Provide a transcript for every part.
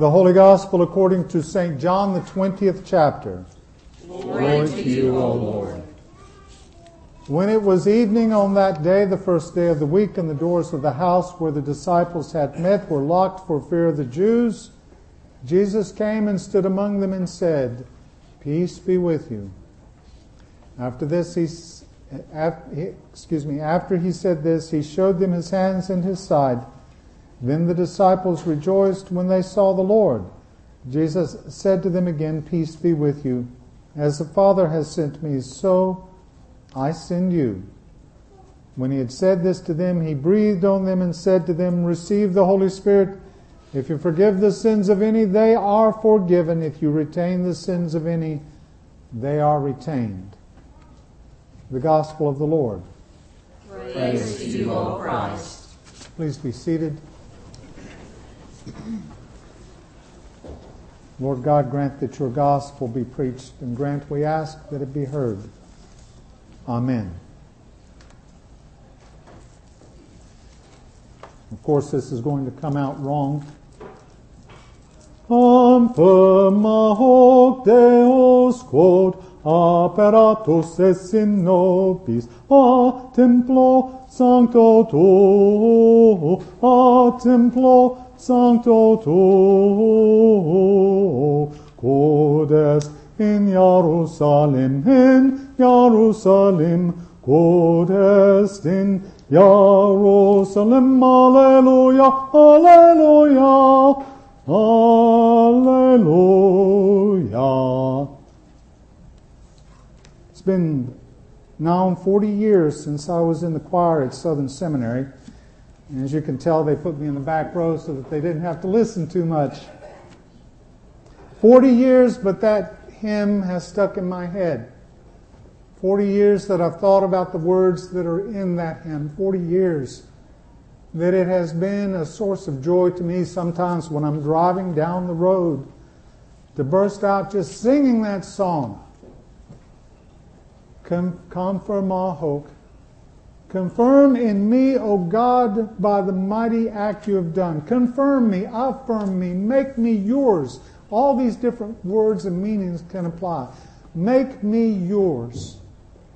The Holy Gospel according to St. John, the 20th chapter. Glory to you, O Lord. When it was evening on that day, the first day of the week, and the doors of the house where the disciples had met were locked for fear of the Jews, Jesus came and stood among them and said, Peace be with you. After this, he, excuse me, after he said this, he showed them his hands and his side. Then the disciples rejoiced when they saw the Lord. Jesus said to them again, Peace be with you. As the Father has sent me, so I send you. When he had said this to them, he breathed on them and said to them, Receive the Holy Spirit. If you forgive the sins of any, they are forgiven. If you retain the sins of any, they are retained. The Gospel of the Lord. Praise to you, O Christ. Please be seated. Lord God, grant that your gospel be preached, and grant, we ask, that it be heard. Amen. Of course, this is going to come out wrong. Confirma hoc Deus quod apparatus es in nobis a templo sancto tuo, a templo sancto tuo, quod est in Jerusalem, in Jerusalem, quod est in Jerusalem, Alleluia, Alleluia, Alleluia. It's been now 40 years since I was in the choir at Southern Seminary. And as you can tell, they put me in the back row so that they didn't have to listen too much. 40 years, but that hymn has stuck in my head. 40 years that I've thought about the words that are in that hymn. 40 years that it has been a source of joy to me sometimes when I'm driving down the road to burst out just singing that song. Confirma hoc. Confirm in me, O God, by the mighty act you have done. Confirm me, affirm me, make me yours. All these different words and meanings can apply. Make me yours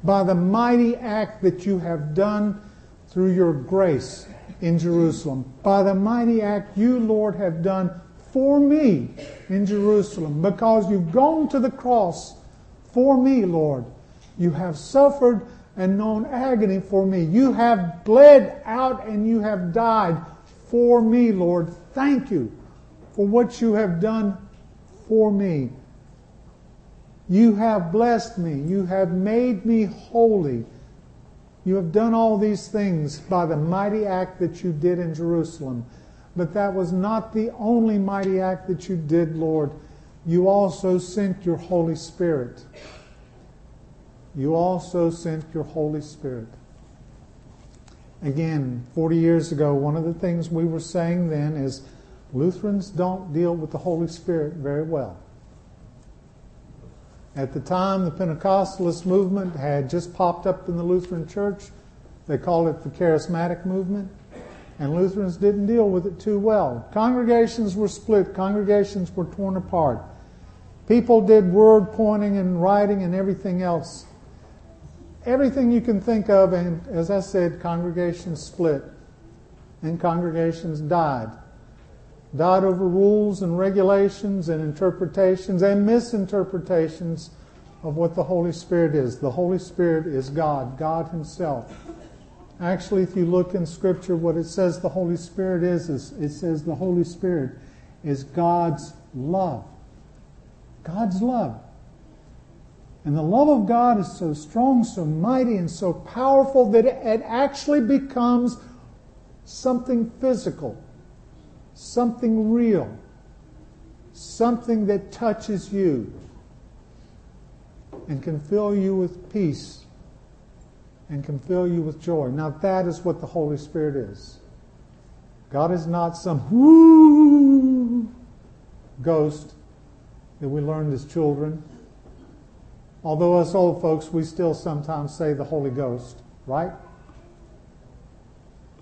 by the mighty act that you have done through your grace in Jerusalem. By the mighty act you, Lord, have done for me in Jerusalem. Because you've gone to the cross for me, Lord. You have suffered and known agony for me. You have bled out and you have died for me, Lord. Thank you for what you have done for me. You have blessed me. You have made me holy. You have done all these things by the mighty act that you did in Jerusalem. But that was not the only mighty act that you did, Lord. You also sent your Holy Spirit. You also sent your Holy Spirit. Again, 40 years ago, one of the things we were saying then is Lutherans don't deal with the Holy Spirit very well. At the time, the Pentecostalist movement had just popped up in the Lutheran Church. They called it the Charismatic Movement. And Lutherans didn't deal with it too well. Congregations were split, congregations were torn apart. People did word pointing and writing and everything else. Everything you can think of, and as I said, congregations split and congregations died. Died over rules and regulations and interpretations and misinterpretations of what the Holy Spirit is. The Holy Spirit is God, God Himself. Actually, if you look in Scripture, what it says the Holy Spirit is, is it says the Holy Spirit is God's love. God's love. And the love of God is so strong, so mighty, and so powerful that it actually becomes something physical something real, something that touches you and can fill you with peace and can fill you with joy. Now, that is what the Holy Spirit is. God is not some whoo ghost that we learned as children. Although us old folks, we still sometimes say the Holy Ghost, right?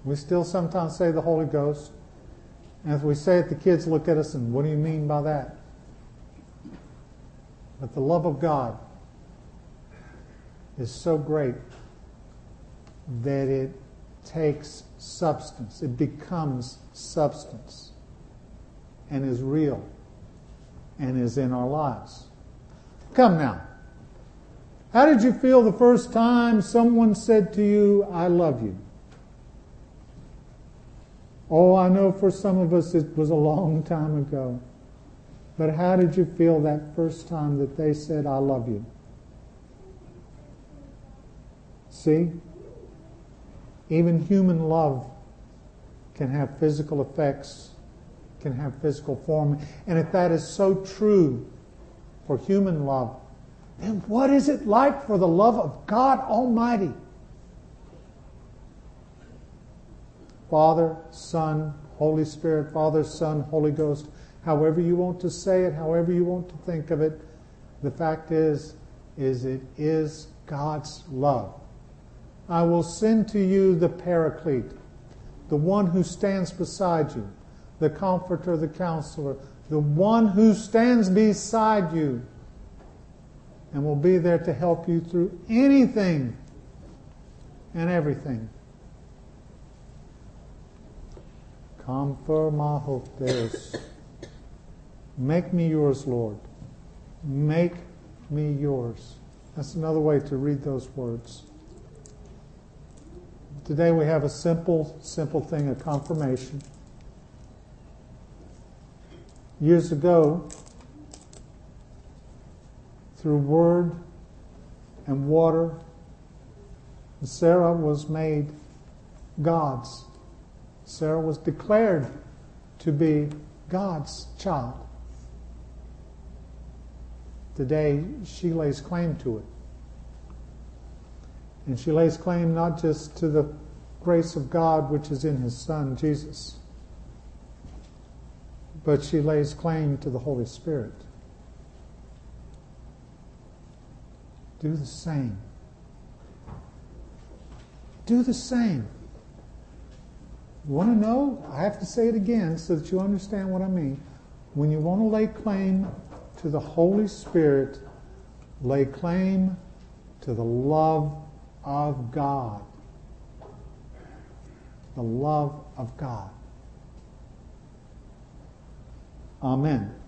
We still sometimes say the Holy Ghost. And as we say it, the kids look at us and what do you mean by that? But the love of God is so great that it takes substance. It becomes substance and is real and is in our lives. Come now. How did you feel the first time someone said to you, I love you? Oh, I know for some of us it was a long time ago. But how did you feel that first time that they said, I love you? See? Even human love can have physical effects, can have physical form. And if that is so true for human love, then what is it like for the love of God Almighty? Father, Son, Holy Spirit, Father, Son, Holy Ghost, however you want to say it, however you want to think of it, the fact is, is it is God's love. I will send to you the Paraclete, the one who stands beside you, the Comforter, the Counselor, the one who stands beside you and will be there to help you through anything and everything. hope, Deus. Make me yours, Lord. Make me yours. That's another way to read those words. Today we have a simple, simple thing, a confirmation. Years ago, through word and water, Sarah was made God's. Sarah was declared to be God's child. Today, she lays claim to it. And she lays claim not just to the grace of God which is in His Son, Jesus, but she lays claim to the Holy Spirit. Do the same. Do the same. You want to know? I have to say it again so that you understand what I mean. When you want to lay claim to the Holy Spirit, lay claim to the love of God. The love of God. Amen.